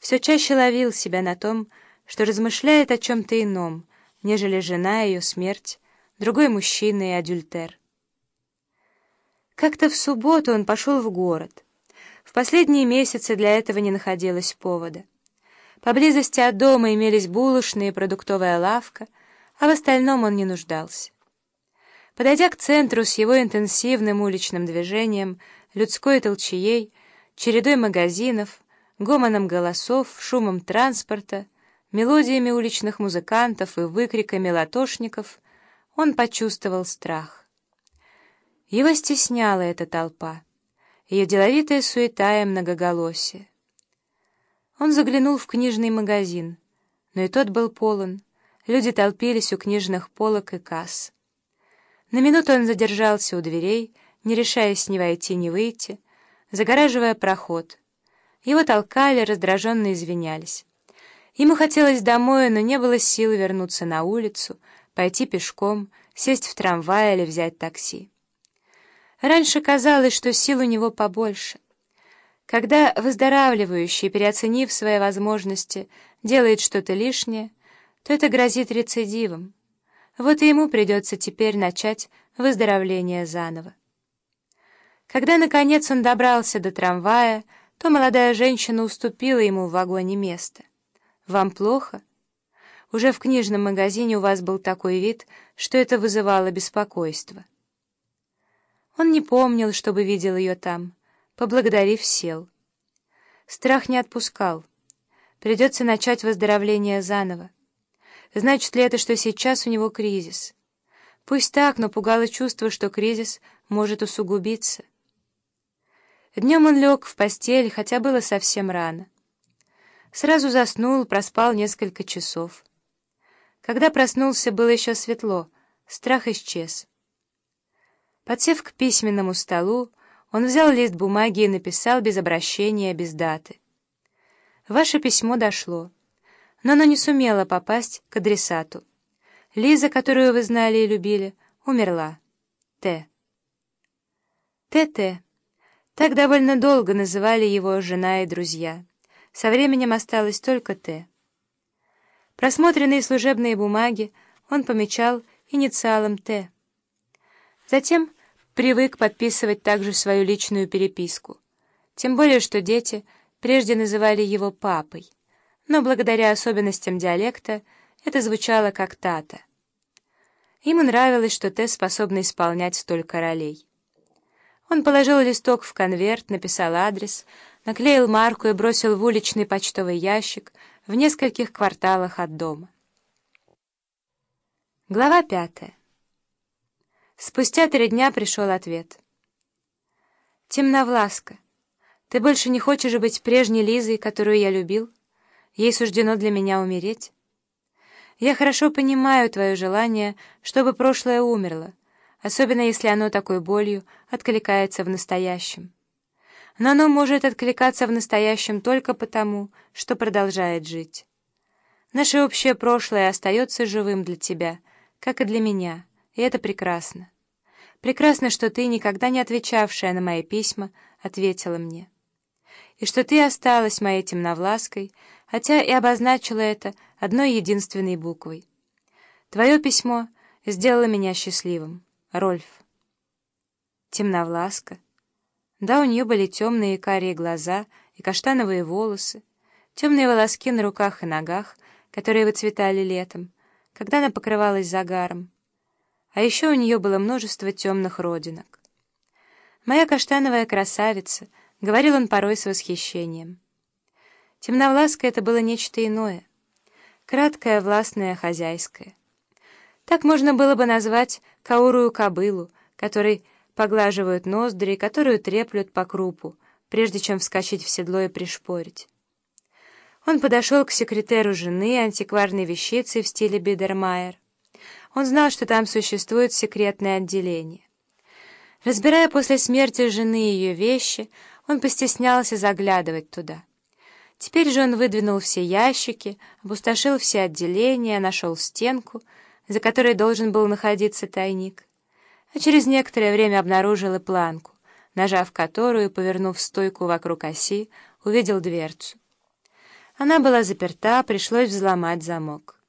все чаще ловил себя на том, что размышляет о чем-то ином, нежели жена, ее смерть, другой мужчина и адюльтер. Как-то в субботу он пошел в город. В последние месяцы для этого не находилось повода. Поблизости от дома имелись булочные и продуктовая лавка, а в остальном он не нуждался. Подойдя к центру с его интенсивным уличным движением, людской толчеей, чередой магазинов, гомоном голосов, шумом транспорта, мелодиями уличных музыкантов и выкриками латошников, он почувствовал страх. Его стесняла эта толпа, ее деловитая суета и многоголосие. Он заглянул в книжный магазин, но и тот был полон. Люди толпились у книжных полок и касс. На минуту он задержался у дверей, не решаясь ни войти, ни выйти, загораживая проход. Его толкали, раздраженно извинялись. Ему хотелось домой, но не было сил вернуться на улицу, пойти пешком, сесть в трамвай или взять такси. Раньше казалось, что сил у него побольше — когда выздоравливающий, переоценив свои возможности, делает что-то лишнее, то это грозит рецидивом. Вот и ему придется теперь начать выздоровление заново. Когда, наконец, он добрался до трамвая, то молодая женщина уступила ему в вагоне место. «Вам плохо?» Уже в книжном магазине у вас был такой вид, что это вызывало беспокойство. Он не помнил, чтобы видел ее там. Поблагодарив, сел. Страх не отпускал. Придется начать выздоровление заново. Значит ли это, что сейчас у него кризис? Пусть так, но пугало чувство, что кризис может усугубиться. Днем он лег в постель, хотя было совсем рано. Сразу заснул, проспал несколько часов. Когда проснулся, было еще светло, страх исчез. Подсев к письменному столу, он взял лист бумаги и написал без обращения, без даты. «Ваше письмо дошло, но оно не сумело попасть к адресату. Лиза, которую вы знали и любили, умерла. Т. Т.Т. Так довольно долго называли его жена и друзья. Со временем осталось только Т. Просмотренные служебные бумаги он помечал инициалом Т. Затем привык подписывать также свою личную переписку. Тем более, что дети прежде называли его папой, но благодаря особенностям диалекта это звучало как «тата». Ему нравилось, что Т способна исполнять столько ролей. Он положил листок в конверт, написал адрес, наклеил марку и бросил в уличный почтовый ящик в нескольких кварталах от дома. Глава пятая. Спустя три дня пришел ответ. «Темновласка, ты больше не хочешь быть прежней Лизой, которую я любил? Ей суждено для меня умереть? Я хорошо понимаю твое желание, чтобы прошлое умерло, особенно если оно такой болью откликается в настоящем. Но оно может откликаться в настоящем только потому, что продолжает жить. Наше общее прошлое остается живым для тебя, как и для меня» и это прекрасно. Прекрасно, что ты, никогда не отвечавшая на мои письма, ответила мне. И что ты осталась моей темновлаской, хотя и обозначила это одной единственной буквой. Твое письмо сделало меня счастливым. Рольф. Темновласка. Да, у нее были темные карие глаза и каштановые волосы, темные волоски на руках и ногах, которые выцветали летом, когда она покрывалась загаром. А еще у нее было множество темных родинок. «Моя каштановая красавица», — говорил он порой с восхищением. Темновласка это было нечто иное. Краткое, властное, хозяйское. Так можно было бы назвать каурую кобылу, которой поглаживают ноздри, которую треплют по крупу, прежде чем вскочить в седло и пришпорить. Он подошел к секретеру жены, антикварной вещицы в стиле Бидермайер. Он знал, что там существует секретное отделение. Разбирая после смерти жены ее вещи, он постеснялся заглядывать туда. Теперь же он выдвинул все ящики, обустошил все отделения, нашел стенку, за которой должен был находиться тайник, а через некоторое время обнаружил и планку, нажав которую, повернув стойку вокруг оси, увидел дверцу. Она была заперта, пришлось взломать замок.